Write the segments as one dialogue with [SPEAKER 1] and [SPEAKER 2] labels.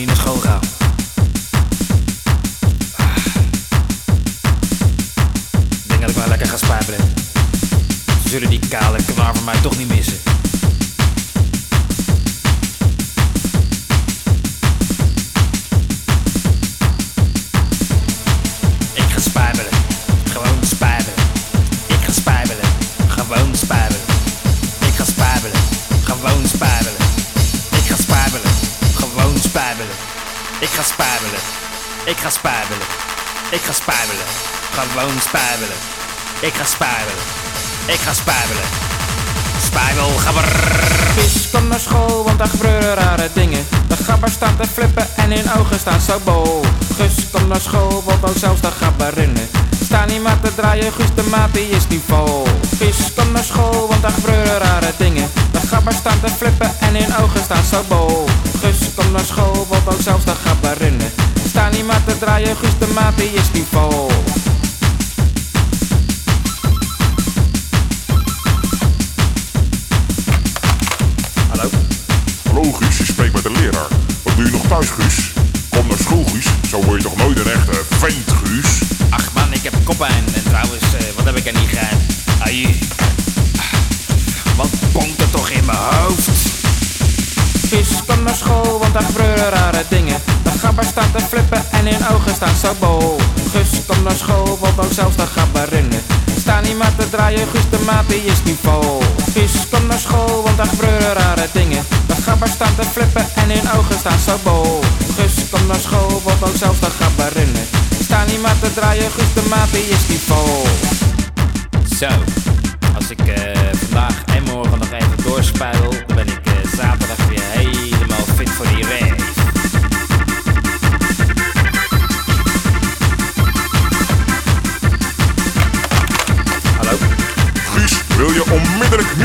[SPEAKER 1] niet naar school gaan. Ik denk dat ik maar lekker ga spijbelen. Ze zullen die kale knaar van mij toch niet missen. Ik ga spijbelen. Ik ga spijbelen. Ik ga spijbelen. Gewoon spijbelen. Ik ga spijbelen. Ik ga spijbelen. Spijbel, gabber.
[SPEAKER 2] Vis, kom naar school, want daar gebeuren rare dingen. De gabber staat te flippen en in ogen staan zo bol. Gus, kom naar school, want ook zelfs de gabberinnen. Sta niet maar te draaien, Guus de maat is niet vol. Vis, kom naar school, want daar gebeuren rare dingen. De gabber staat te flippen en in ogen staan zo bol. Guus.
[SPEAKER 1] Hallo?
[SPEAKER 3] Hallo Guus, je spreekt met de leraar. Wat doe je nog thuis, Guus? Kom naar school, Guus. Zo word je toch nooit een echte vent, Guus?
[SPEAKER 1] Ach man, ik heb koppijn. En trouwens, eh, wat heb ik er niet gedaan? Ai. Wat bonkt er toch in mijn hoofd?
[SPEAKER 2] Vis, kom naar school, want daar gebeuren rare dingen. Gabber staat te flippen en in ogen staan zo bol. Gus, kom naar school, want ook zelfs de gabberinnen. Sta niet maar te draaien, Guus de maat die is niet vol. Vis, kom naar school, want daar gebeuren rare dingen. De gabber staat te flippen en in ogen staan zo bol. Gus, kom naar school, want ook zelfs de gabberinnen. Sta niet maar te draaien, Guus de maat die is niet vol.
[SPEAKER 1] Zo, als ik eh, vandaag en morgen nog even doorspuil,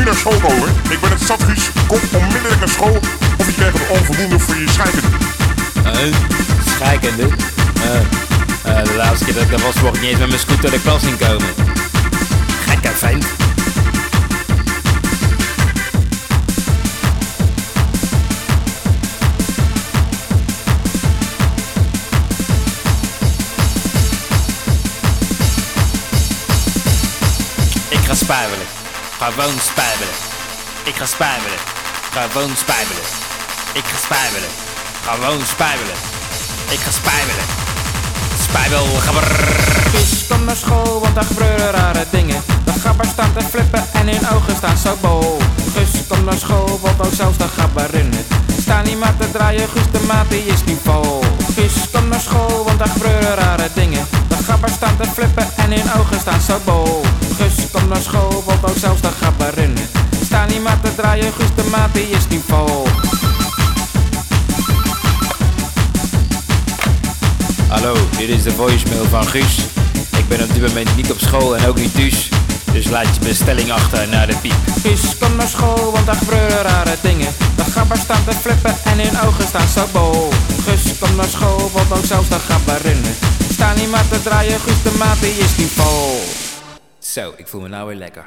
[SPEAKER 3] naar school komen? Ik ben het Guus. Kom onmiddellijk naar school of je krijgt een onvoldoende voor je scheikunde.
[SPEAKER 1] Uh, schijkende. Uh, de laatste keer dat ik er was, mocht ik niet eens met mijn scooter de klas inkomen. Gekke vent. Ik ga spijbelen. Gewoon spijbelen. Ik ga spijbelen. Gewoon spijbelen. Ik ga spijbelen. Gewoon spijbelen. Ik ga spijbelen. Spijbel, gabber.
[SPEAKER 2] Vis, kom naar school, want daar gebeuren rare dingen. De gabber staat te flippen en in ogen staan zo bol. Gus, kom naar school, want ook zelfs de gabberinnen. Sta niet maar te draaien, Guus de maat is niet vol. Vis, kom naar school, want daar gebeuren rare dingen. De gabber staat te flippen en in ogen staan zo bol. Gus, kom naar school, ook zelfs de gabberinnen. Sta niet maar te draaien, Guus de maat die is niet vol.
[SPEAKER 1] Hallo, dit is de voicemail van Guus. Ik ben op dit moment niet op school en ook niet thuis. Dus laat je bestelling achter naar de piep.
[SPEAKER 2] Vis, kom naar school, want daar gebeuren rare dingen. De gabber staat te flippen en in ogen staan zo bol. Gus, kom naar school, want ook zelfs de gabberinnen. Sta niet maar te draaien, Guus de maat die is niet vol.
[SPEAKER 1] Zo, ik voel me nou weer lekker.